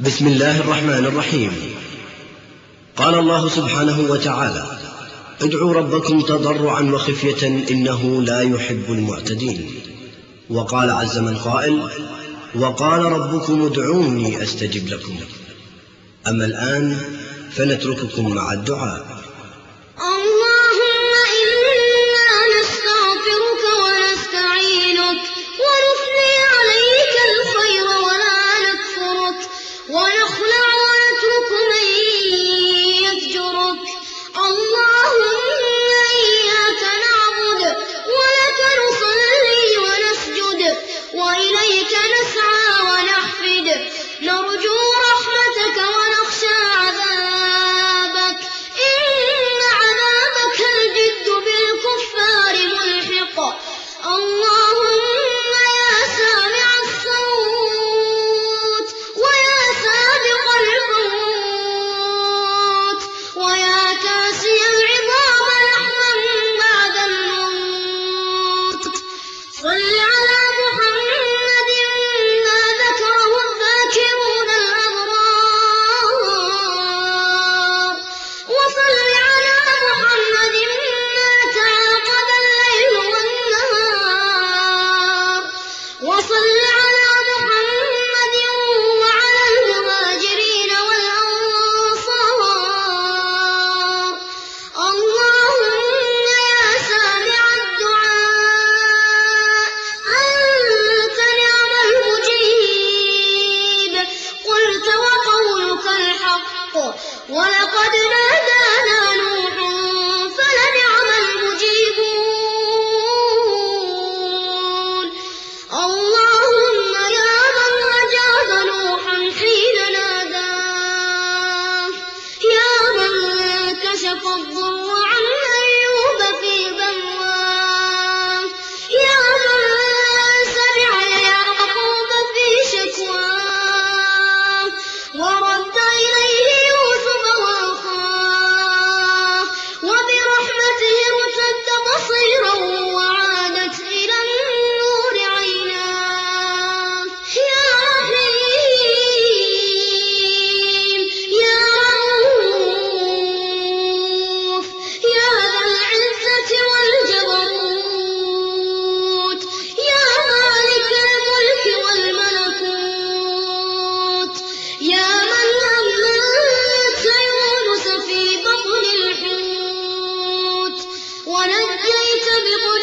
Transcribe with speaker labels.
Speaker 1: بسم الله الرحمن الرحيم. قال الله سبحانه وتعالى ادعوا ربكم تضرعا وخفية إنه لا يحب المعتدين. وقال عز من قائل وقال ربكم ادعوني أستجب لكم. أما الآن فنترككم مع الدعاء.
Speaker 2: الحق. ولقد نادانا نوح ونجيت
Speaker 1: بطيب